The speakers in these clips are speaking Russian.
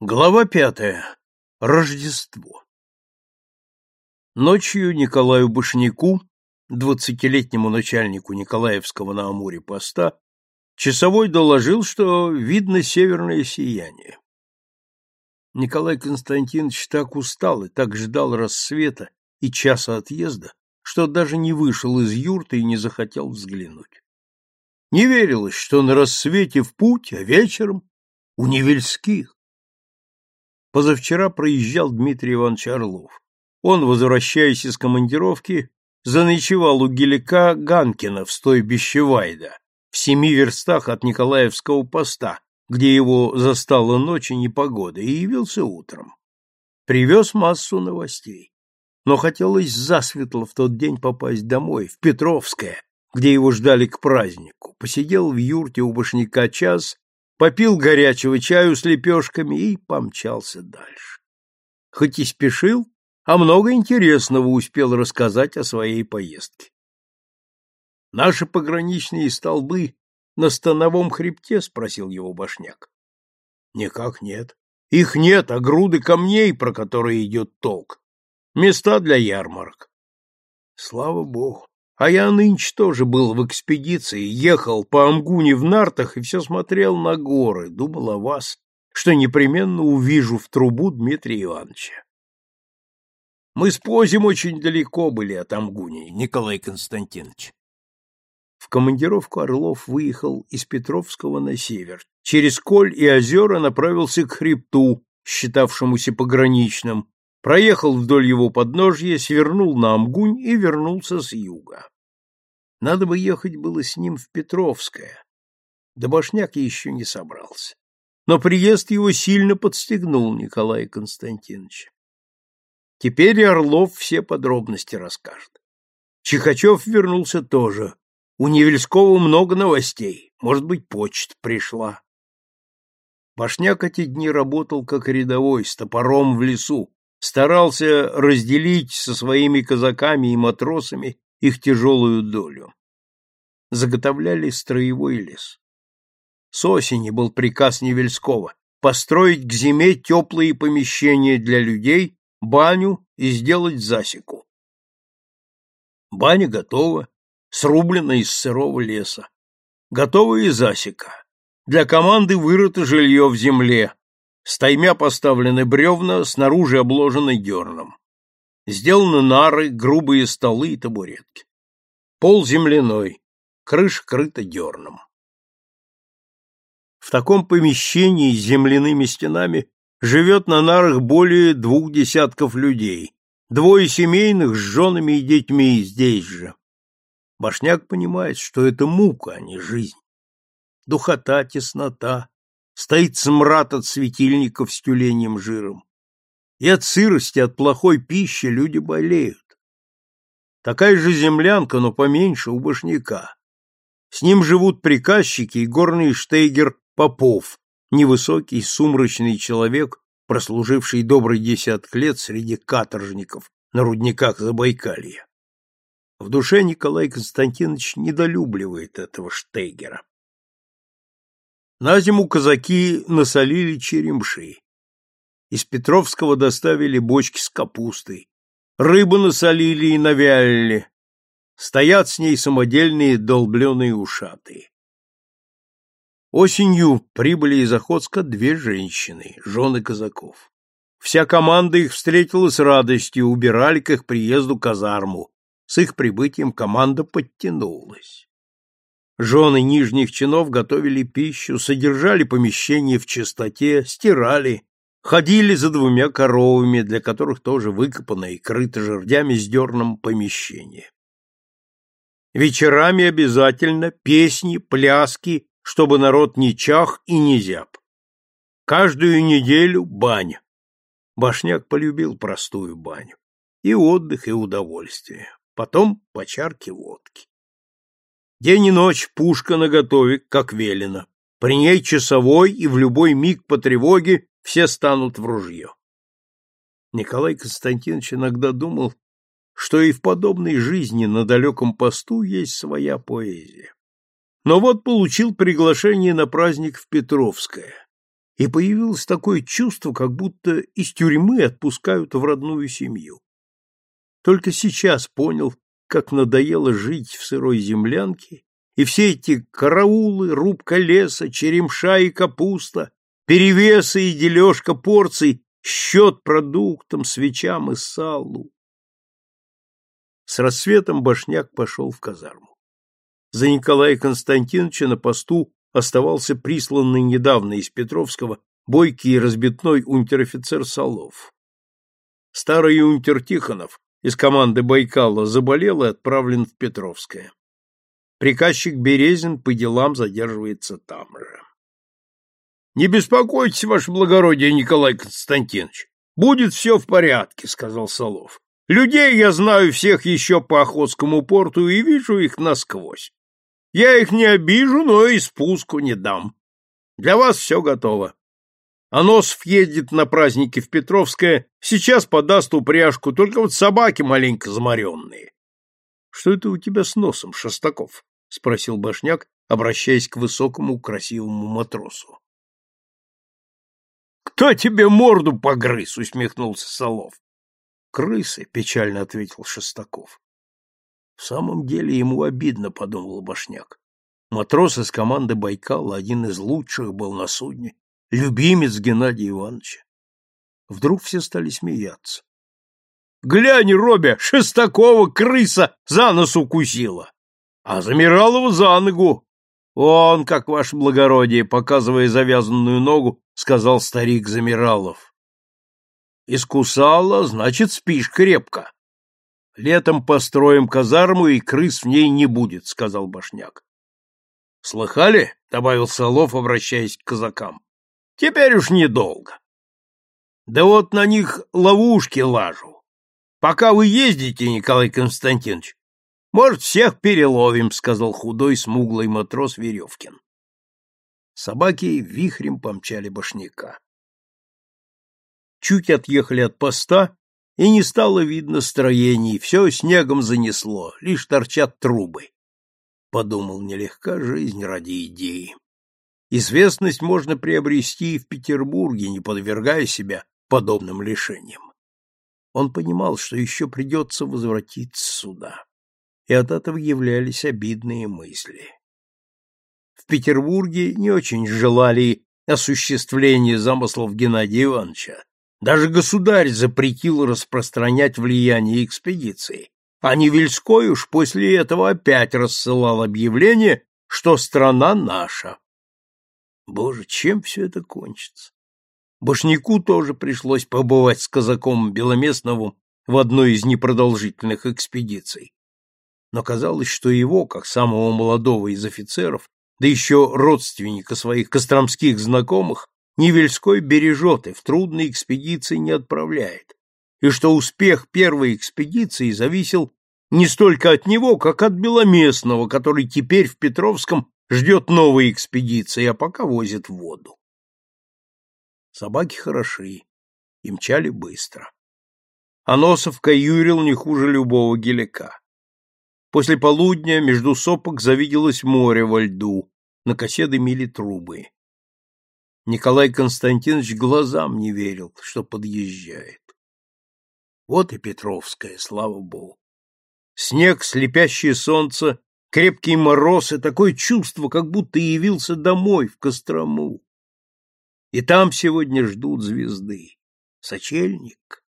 Глава пятая. Рождество. Ночью Николаю Башняку, двадцатилетнему начальнику Николаевского на Амуре поста, часовой доложил, что видно северное сияние. Николай Константинович так устал и так ждал рассвета и часа отъезда, что даже не вышел из юрты и не захотел взглянуть. Не верилось, что на рассвете в путь, а вечером у Невельских. Позавчера проезжал Дмитрий Иванович Орлов. Он, возвращаясь из командировки, заночевал у гелика Ганкина в стойбище Вайда, в семи верстах от Николаевского поста, где его застала ночь и непогода, и явился утром. Привез массу новостей. Но хотелось засветло в тот день попасть домой, в Петровское, где его ждали к празднику. Посидел в юрте у башняка час попил горячего чаю с лепешками и помчался дальше. Хоть и спешил, а много интересного успел рассказать о своей поездке. «Наши пограничные столбы на становом хребте?» — спросил его башняк. «Никак нет. Их нет, а груды камней, про которые идет толк. Места для ярмарок». «Слава богу. А я нынче тоже был в экспедиции, ехал по Амгуне в нартах и все смотрел на горы, думал о вас, что непременно увижу в трубу Дмитрия Ивановича. Мы с Позем очень далеко были от Амгуни, Николай Константинович. В командировку Орлов выехал из Петровского на север. Через Коль и озера направился к хребту, считавшемуся пограничным, проехал вдоль его подножья, свернул на Амгунь и вернулся с юга. Надо бы ехать было с ним в Петровское. Да Башняк еще не собрался. Но приезд его сильно подстегнул Николая Константиновича. Теперь Орлов все подробности расскажет. Чихачев вернулся тоже. У Невельского много новостей. Может быть, почта пришла. Башняк эти дни работал как рядовой, с топором в лесу, старался разделить со своими казаками и матросами их тяжелую долю. Заготовляли строевой лес. С осени был приказ Невельского построить к зиме теплые помещения для людей, баню и сделать засеку. Баня готова, срублена из сырого леса. Готова и засека. Для команды вырыто жилье в земле, Стаймя поставлены бревна, снаружи обложены дерном. Сделаны нары, грубые столы и табуретки. Пол земляной, крыша крыта дерном. В таком помещении с земляными стенами живет на нарах более двух десятков людей, двое семейных с женами и детьми здесь же. Башняк понимает, что это мука, а не жизнь. Духота, теснота, стоит смрад от светильников с тюленем жиром. И от сырости, от плохой пищи люди болеют. Такая же землянка, но поменьше, у башняка. С ним живут приказчики и горный штейгер Попов, невысокий, сумрачный человек, прослуживший добрый десяток лет среди каторжников на рудниках Забайкалья. В душе Николай Константинович недолюбливает этого штейгера. На зиму казаки насолили черемши. Из Петровского доставили бочки с капустой. Рыбу насолили и навялили. Стоят с ней самодельные долбленые ушаты. Осенью прибыли из Охотска две женщины, жены казаков. Вся команда их встретила с радостью, убирали к их приезду казарму. С их прибытием команда подтянулась. Жены нижних чинов готовили пищу, содержали помещение в чистоте, стирали, ходили за двумя коровами, для которых тоже выкопано и крыто жердями с дерном помещение. Вечерами обязательно песни, пляски, чтобы народ не чах и не зяб. Каждую неделю баня. Башняк полюбил простую баню. И отдых, и удовольствие. Потом по водки. День и ночь пушка наготове, как велено. При ней часовой, и в любой миг по тревоге все станут в ружье. Николай Константинович иногда думал, что и в подобной жизни на далеком посту есть своя поэзия. Но вот получил приглашение на праздник в Петровское и появилось такое чувство, как будто из тюрьмы отпускают в родную семью. Только сейчас понял, как надоело жить в сырой землянке, и все эти караулы, рубка леса, черемша и капуста, перевесы и дележка порций, счет продуктам, свечам и салу. С рассветом Башняк пошел в казарму. За Николая Константиновича на посту оставался присланный недавно из Петровского бойкий и разбитной унтер-офицер Солов. Старый унтер Тихонов из команды Байкала заболел и отправлен в Петровское. Приказчик Березин по делам задерживается там же. — Не беспокойтесь, ваше благородие, Николай Константинович. Будет все в порядке, — сказал Солов. — Людей я знаю всех еще по Охотскому порту и вижу их насквозь. Я их не обижу, но и спуску не дам. Для вас все готово. Аносов едет на праздники в Петровское, сейчас подаст упряжку, только вот собаки маленько заморенные. — Что это у тебя с носом, Шестаков? — спросил Башняк, обращаясь к высокому красивому матросу. — Кто тебе морду погрыз? — усмехнулся Солов. — Крысы, — печально ответил Шестаков. В самом деле ему обидно, подумал Башняк. Матрос из команды Байкала, один из лучших был на судне, любимец Геннадия Ивановича. Вдруг все стали смеяться. Глянь, Робя, Шестакова крыса за нос укусила, а Замиралова за ногу. Он, как ваше благородие, показывая завязанную ногу, сказал старик Замиралов. Искусала, значит, спишь крепко. Летом построим казарму, и крыс в ней не будет, — сказал Башняк. — Слыхали? — добавил Солов, обращаясь к казакам. — Теперь уж недолго. Да вот на них ловушки лажу. Пока вы ездите, Николай Константинович, может, всех переловим, — сказал худой, смуглый матрос Веревкин. Собаки вихрем помчали башняка. Чуть отъехали от поста, и не стало видно строений, все снегом занесло, лишь торчат трубы. Подумал, нелегка жизнь ради идеи. Известность можно приобрести и в Петербурге, не подвергая себя подобным лишениям. Он понимал, что еще придется возвратиться сюда, и от этого являлись обидные мысли. В Петербурге не очень желали осуществления замыслов Геннадия Ивановича, даже государь запретил распространять влияние экспедиции, а Невельской уж после этого опять рассылал объявление, что страна наша. Боже, чем все это кончится? Башняку тоже пришлось побывать с казаком Беломестновым в одной из непродолжительных экспедиций. Но казалось, что его, как самого молодого из офицеров, да еще родственника своих костромских знакомых, Невельской бережет и в трудной экспедиции не отправляет, и что успех первой экспедиции зависел не столько от него, как от Беломестного, который теперь в Петровском ждет новой экспедиции, а пока возит воду. Собаки хороши, и мчали быстро. Аносов каюрил не хуже любого гелика. После полудня между сопок завиделось море во льду, на косе дымили трубы. Николай Константинович глазам не верил, что подъезжает. Вот и Петровская, слава богу. Снег, слепящее солнце, крепкий мороз и такое чувство, как будто явился домой, в Кострому. И там сегодня ждут звезды. Сочельник.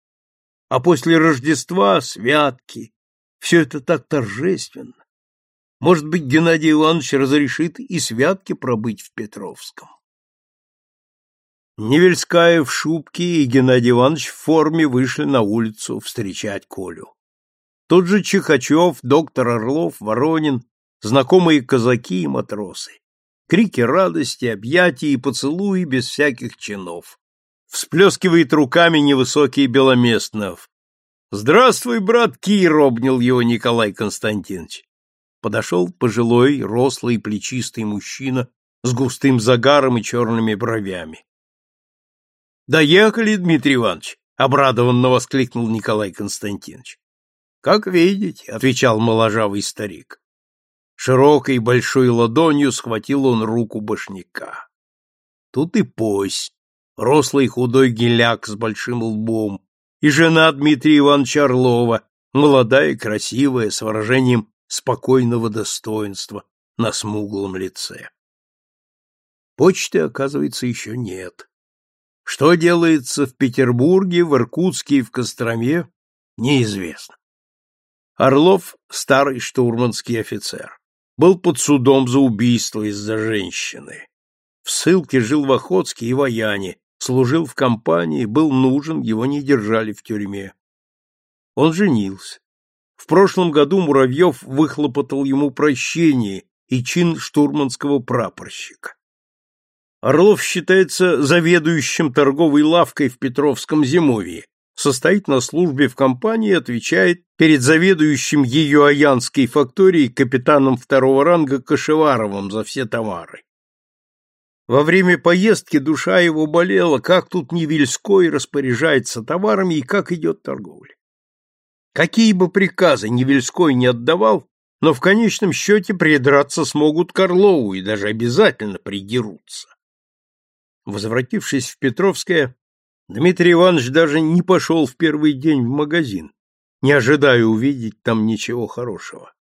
А после Рождества — святки. Все это так торжественно. Может быть, Геннадий Иванович разрешит и святки пробыть в Петровском. Невельская в шубке и Геннадий Иванович в форме вышли на улицу встречать Колю. Тут же Чихачев, доктор Орлов, Воронин, знакомые казаки и матросы. Крики радости, объятия и поцелуи без всяких чинов. Всплескивает руками невысокий Беломестнов. «Здравствуй, брат Кир!» — обнял его Николай Константинович. Подошел пожилой, рослый, плечистый мужчина с густым загаром и черными бровями. Доехали, Дмитрий Иванович, обрадованно воскликнул Николай Константинович. Как видите, отвечал моложавый старик. Широкой большой ладонью схватил он руку башняка. Тут и пось, рослый худой геляк с большим лбом, и жена Дмитрия Ивановича Орлова, молодая и красивая, с выражением спокойного достоинства на смуглом лице. Почты, оказывается, еще нет. Что делается в Петербурге, в Иркутске и в Костроме, неизвестно. Орлов, старый штурманский офицер, был под судом за убийство из-за женщины. В ссылке жил в Охотске и Вояне, служил в компании, был нужен, его не держали в тюрьме. Он женился. В прошлом году Муравьев выхлопотал ему прощение и чин штурманского прапорщика. Орлов считается заведующим торговой лавкой в Петровском зимовье, состоит на службе в компании и отвечает перед заведующим ее аянской факторией капитаном второго ранга Кашеваровым за все товары. Во время поездки душа его болела, как тут Невельской распоряжается товарами и как идет торговля. Какие бы приказы Невельской не отдавал, но в конечном счете придраться смогут к Орлову и даже обязательно придерутся. Возвратившись в Петровское, Дмитрий Иванович даже не пошел в первый день в магазин, не ожидая увидеть там ничего хорошего.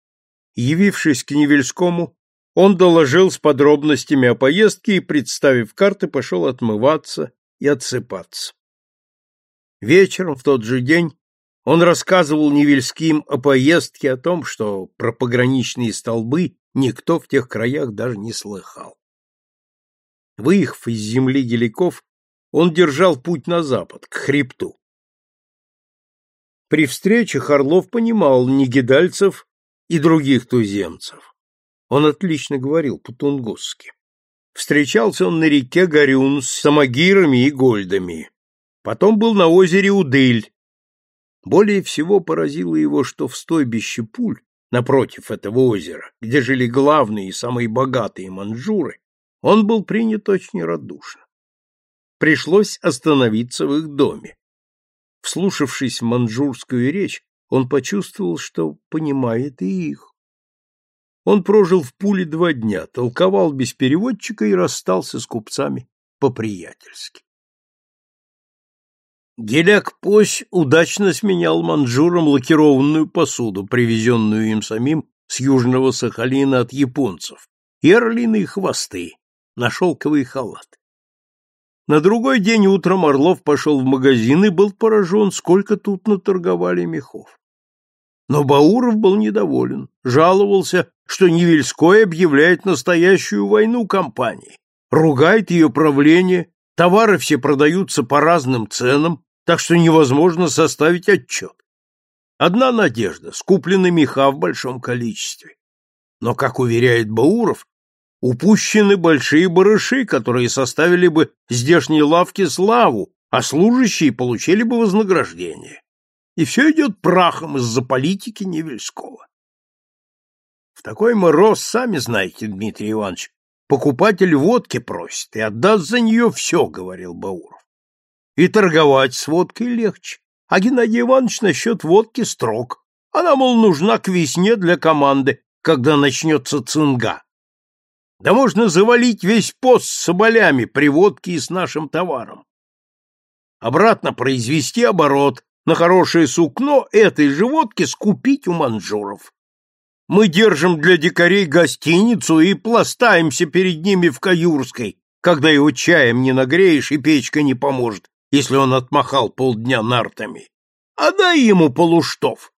Явившись к Невельскому, он доложил с подробностями о поездке и, представив карты, пошел отмываться и отсыпаться. Вечером в тот же день он рассказывал Невельским о поездке, о том, что про пограничные столбы никто в тех краях даже не слыхал. Выехав из земли геликов, он держал путь на запад, к хребту. При встречах Орлов понимал негидальцев и других туземцев. Он отлично говорил по-тунгусски. Встречался он на реке Горюн с самогирами и гольдами. Потом был на озере Удыль. Более всего поразило его, что в стойбище пуль, напротив этого озера, где жили главные и самые богатые манжуры, он был принят очень радушно. Пришлось остановиться в их доме. Вслушавшись в манжурскую речь, он почувствовал, что понимает и их. Он прожил в Пуле два дня, толковал без переводчика и расстался с купцами по-приятельски. Геляк Пось удачно сменял манжурам лакированную посуду, привезенную им самим с Южного Сахалина от японцев, и орлиные хвосты, на шелковый халат. На другой день утром Орлов пошел в магазин и был поражен, сколько тут наторговали мехов. Но Бауров был недоволен, жаловался, что Невельской объявляет настоящую войну компании, ругает ее правление, товары все продаются по разным ценам, так что невозможно составить отчет. Одна надежда — скуплены меха в большом количестве. Но, как уверяет Бауров, упущены большие барыши, которые составили бы здешней лавке славу, а служащие получили бы вознаграждение. И все идет прахом из-за политики Невельского. В такой мороз, сами знаете, Дмитрий Иванович, покупатель водки просит и отдаст за нее все, — говорил Бауров. И торговать с водкой легче. А Геннадий Иванович насчет водки строг. Она, мол, нужна к весне для команды, когда начнется цинга. Да можно завалить весь пост соболями при водке и с нашим товаром. Обратно произвести оборот, на хорошее сукно этой же водки скупить у манжуров. Мы держим для дикарей гостиницу и пластаемся перед ними в Каюрской, когда его чаем не нагреешь и печка не поможет, если он отмахал полдня нартами. А дай ему полуштов.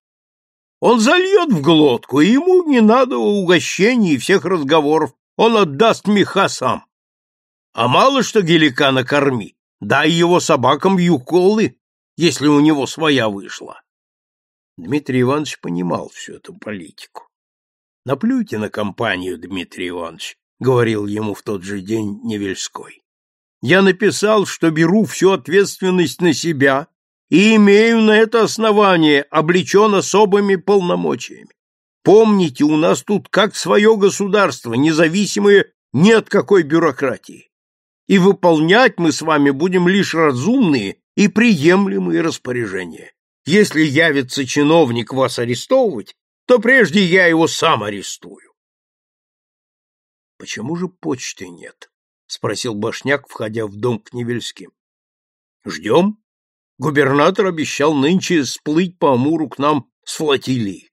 Он зальет в глотку, и ему не надо угощений и всех разговоров, он отдаст меха сам. А мало что гелика накорми, дай его собакам юколы, если у него своя вышла. Дмитрий Иванович понимал всю эту политику. Наплюйте на компанию, Дмитрий Иванович, говорил ему в тот же день Невельской. Я написал, что беру всю ответственность на себя и имею на это основание, облечен особыми полномочиями. Помните, у нас тут как свое государство, независимое ни от какой бюрократии. И выполнять мы с вами будем лишь разумные и приемлемые распоряжения. Если явится чиновник вас арестовывать, то прежде я его сам арестую. Почему же почты нет? спросил Башняк, входя в дом к Невельским. Ждем. Губернатор обещал нынче сплыть по Амуру к нам с флотилией.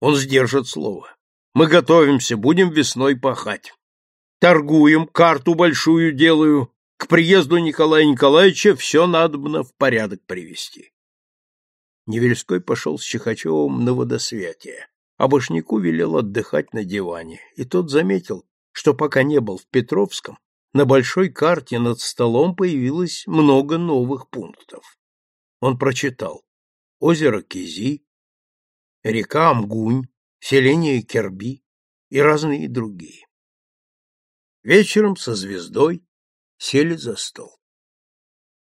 Он сдержит слово. Мы готовимся, будем весной пахать. Торгуем, карту большую делаю. К приезду Николая Николаевича все надобно в порядок привести. Невельской пошел с Чехачевым на водосвятие, а Башняку велел отдыхать на диване, и тот заметил, что пока не был в Петровском, на большой карте над столом появилось много новых пунктов. Он прочитал озеро Кизи, река Амгунь, селение Керби и разные другие. Вечером со звездой сели за стол.